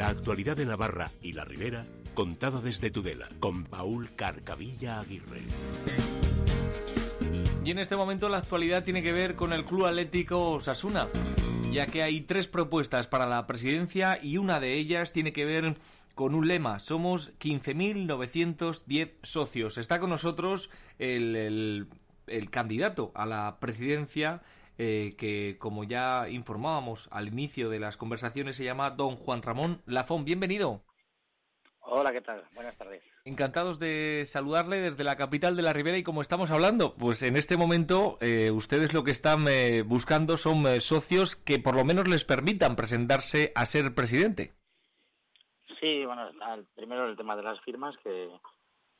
La actualidad de Navarra y la Ribera contada desde Tudela con Paul Carcavilla Aguirre. Y en este momento la actualidad tiene que ver con el Club Atlético Osasuna, ya que hay tres propuestas para la presidencia y una de ellas tiene que ver con un lema. Somos 15.910 socios. Está con nosotros el, el, candidato a la presidencia eh, que, como ya informábamos al inicio de las conversaciones, se llama don Juan Ramón Lafón. Bienvenido. Hola, ¿qué tal? Buenas tardes. Encantados de saludarle desde la capital de la Ribera y como estamos hablando, pues en este momento eh, ustedes lo que están eh, buscando son eh, socios que por lo menos les permitan presentarse a ser presidente. Sí, bueno, primero el tema de las firmas, que,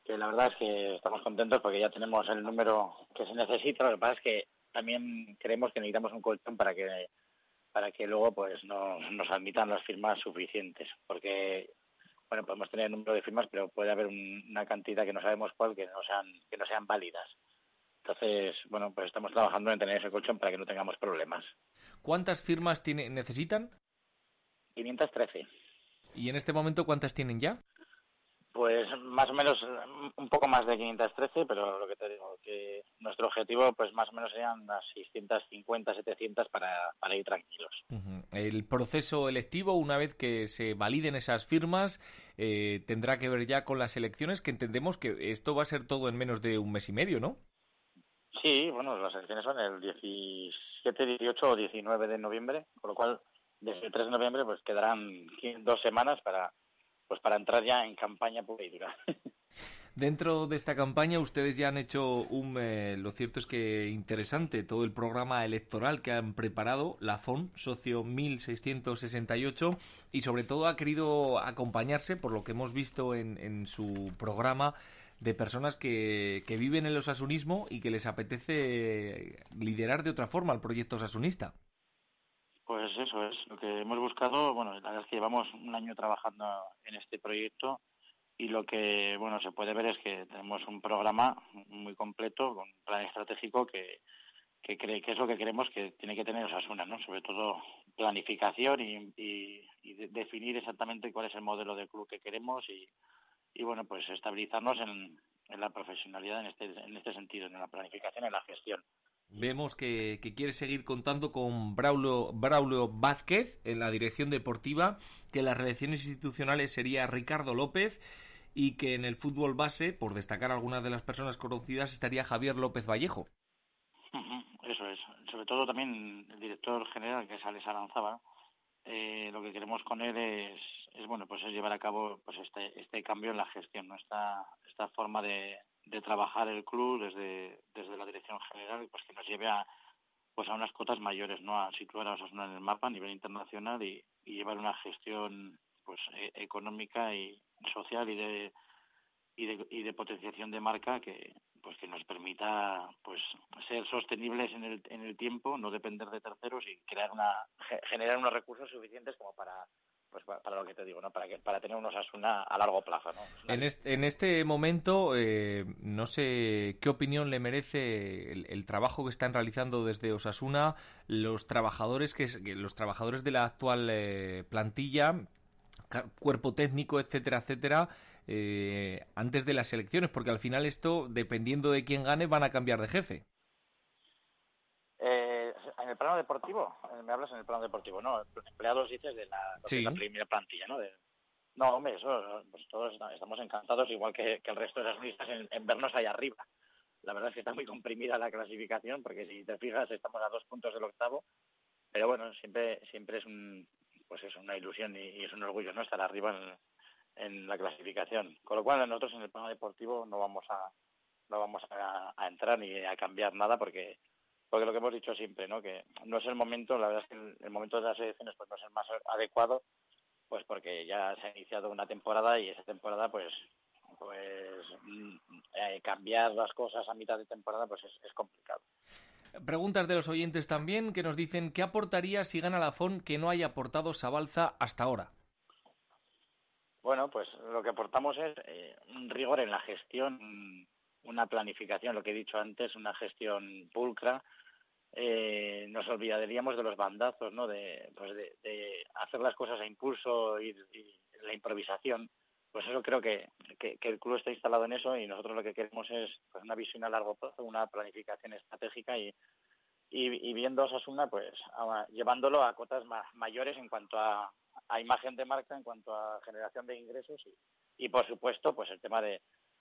que la verdad es que estamos contentos porque ya tenemos el número que se necesita. Lo que pasa es que también creemos que necesitamos un colchón para que para que luego pues no, nos admitan las firmas suficientes, porque bueno, podemos tener el número de firmas, pero puede haber una cantidad que no sabemos cuál que no sean que no sean válidas. Entonces, bueno, pues estamos trabajando en tener ese colchón para que no tengamos problemas. ¿Cuántas firmas tiene, necesitan? 513. ¿Y en este momento cuántas tienen ya? Pues más o menos un poco más de 513, pero lo que te digo, que nuestro objetivo pues más o menos serían unas 650, 700 para, para ir tranquilos. El proceso electivo, una vez que se validen esas firmas, eh, tendrá que ver ya con las elecciones, que entendemos que esto va a ser todo en menos de un mes y medio, ¿no? Sí, bueno, las elecciones son el 17, 18 o 19 de noviembre, con lo cual desde el 3 de noviembre pues quedarán dos semanas para pues para entrar ya en campaña pura y. Dentro de esta campaña ustedes ya han hecho un, eh, lo cierto es que interesante, todo el programa electoral que han preparado, la FON, socio 1668, y sobre todo ha querido acompañarse, por lo que hemos visto en, en su programa, de personas que, que viven el osasunismo y que les apetece liderar de otra forma el proyecto osasunista. Pues eso es lo que hemos buscado. Bueno, la verdad es que llevamos un año trabajando en este proyecto y lo que bueno se puede ver es que tenemos un programa muy completo un plan estratégico que, que cree que es lo que queremos que tiene que tener Osasuna, ¿no? Sobre todo planificación y, y, definir exactamente cuál es el modelo de club que queremos y, y bueno pues estabilizarnos en, en la profesionalidad en este en este sentido, en la planificación, en la gestión. Vemos que, quiere seguir contando con Braulio, Braulio Vázquez en la dirección deportiva, que en las relaciones institucionales sería Ricardo López y que en el fútbol base, por destacar algunas de las personas conocidas, estaría Javier López Vallejo. Eso es. Sobre todo también el director general, que es Alex eh, lo que queremos con él es, es bueno pues es llevar a cabo pues este este cambio en la gestión, ¿no? esta, esta forma de, de trabajar el club desde, desde la dirección general, pues que nos lleve a pues a unas cotas mayores, ¿no? A situar a Osasuna en el mapa a nivel internacional y, llevar una gestión pues e, económica y social y de, y de y de potenciación de marca que pues que nos permita pues ser sostenibles en el en el tiempo, no depender de terceros y crear una generar unos recursos suficientes como para pues para lo que te digo, ¿no? Para que para tener unos Asuna a largo plazo, ¿no? En este, en este momento, eh, no sé qué opinión le merece el, trabajo que están realizando desde Osasuna los trabajadores que, los trabajadores de la actual eh, plantilla cuerpo técnico, etcétera, etcétera, eh, antes de las elecciones, porque al final esto, dependiendo de quién gane, van a cambiar de jefe. En el plano deportivo, eh, me hablas en el plano deportivo, ¿no? Empleados dices de la, primera plantilla, ¿no? no, hombre, eso, pues todos estamos encantados, igual que, el resto de las listas, en, vernos ahí arriba. La verdad es que está muy comprimida la clasificación, porque si te fijas, estamos a dos puntos del octavo, pero bueno, siempre siempre es un pues es una ilusión y, es un orgullo no estar arriba en, la clasificación. Con lo cual nosotros en el plano deportivo no vamos a no vamos a entrar ni a cambiar nada porque porque lo que hemos dicho siempre, ¿no? Que no es el momento, la verdad es que el, momento de las elecciones pues no es el más adecuado, pues porque ya se ha iniciado una temporada y esa temporada pues pues mm, eh, cambiar las cosas a mitad de temporada pues es, complicado. Preguntas de los oyentes también que nos dicen ¿qué aportaría si gana la FON que no haya aportado Sabalza hasta ahora? Bueno, pues lo que aportamos es eh, un rigor en la gestión, una planificación, lo que he dicho antes, una gestión pulcra, eh, nos olvidaríamos de los bandazos, ¿no? De, pues de, hacer las cosas a impulso y, la improvisación. Pues eso creo que, el club está instalado en eso y nosotros lo que queremos es pues, una visión a largo plazo, una planificación estratégica y, viendo a Osasuna, pues llevándolo a cotas mayores en cuanto a, a, imagen de marca, en cuanto a generación de ingresos y, y por supuesto, pues el tema de,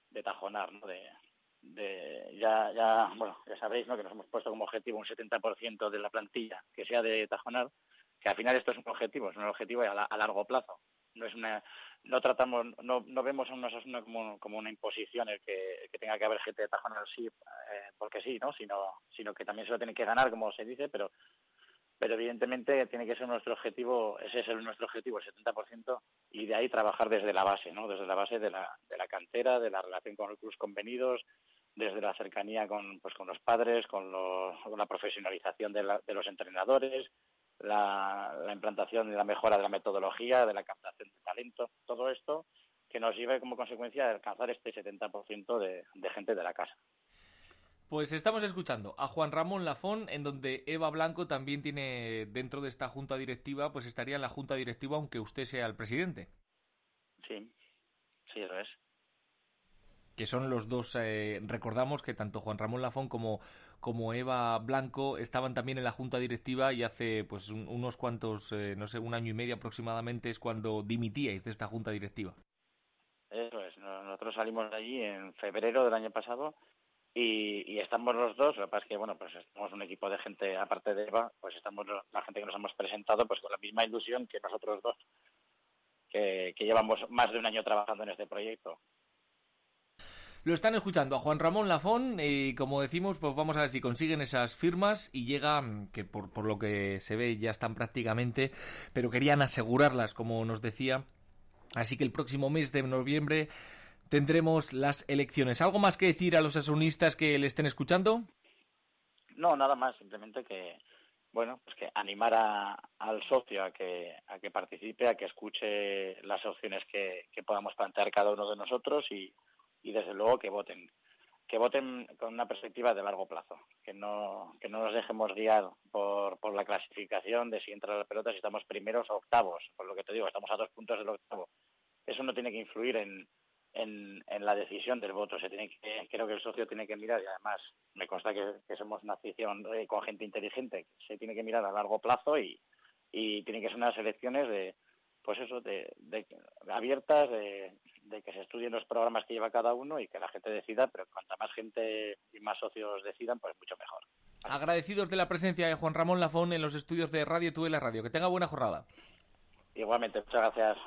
de tajonar, ¿no? De, ya ya bueno ya sabéis ¿no? que nos hemos puesto como objetivo un 70% de la plantilla que sea de tajonar que al final esto es un objetivo es un objetivo a, largo plazo no es una no tratamos no, no vemos a como, como una imposición el que, tenga que haber gente de tajonar sí eh, porque sí no sino sino que también se lo tiene que ganar como se dice pero pero evidentemente tiene que ser nuestro objetivo, ese es nuestro objetivo, el 70%, y de ahí trabajar desde la base, ¿no? Desde la base de la, de la cantera, de la relación con los clubes convenidos, desde la cercanía con, pues, con los padres, con, la profesionalización de, los entrenadores, la, implantación y la mejora de la metodología, de la captación de talento, todo esto que nos lleve como consecuencia a alcanzar este 70% de, de gente de la casa. Pues estamos escuchando a Juan Ramón Lafón, en donde Eva Blanco también tiene dentro de esta junta directiva, pues estaría en la junta directiva aunque usted sea el presidente. Sí, sí, eso es. Que son los dos, eh, recordamos que tanto Juan Ramón Lafón como, como Eva Blanco estaban también en la junta directiva y hace pues unos cuantos, eh, no sé, un año y medio aproximadamente es cuando dimitíais de esta junta directiva. Eso es, nosotros salimos de allí en febrero del año pasado y, estamos los dos, lo que pasa es que, bueno, pues estamos un equipo de gente, aparte de Eva, pues estamos la gente que nos hemos presentado pues con la misma ilusión que nosotros dos, que, llevamos más de un año trabajando en este proyecto. Lo están escuchando a Juan Ramón Lafón y como decimos, pues vamos a ver si consiguen esas firmas y llega, que por, por lo que se ve ya están prácticamente, pero querían asegurarlas, como nos decía. Así que el próximo mes de noviembre tendremos las elecciones. ¿Algo más que decir a los asunistas que le estén escuchando? No, nada más, simplemente que bueno, pues que animar al socio a que a que participe, a que escuche las opciones que, podamos plantear cada uno de nosotros y, y desde luego que voten que voten con una perspectiva de largo plazo, que no, que no nos dejemos guiar por, por la clasificación de si entra la pelota, si estamos primeros o octavos, por lo que te digo, estamos a dos puntos del octavo. Eso no tiene que influir en, en, la decisión del voto. Se tiene que, creo que el socio tiene que mirar, y además me consta que, somos una afición eh, con gente inteligente, se tiene que mirar a largo plazo y, y tienen que ser unas elecciones de, pues eso, de, abiertas, de, que se estudien los programas que lleva cada uno y que la gente decida, pero cuanta más gente y más socios decidan, pues mucho mejor. Agradecidos de la presencia de Juan Ramón Lafón en los estudios de Radio Tuve la Radio. Que tenga buena jornada. Igualmente, muchas gracias.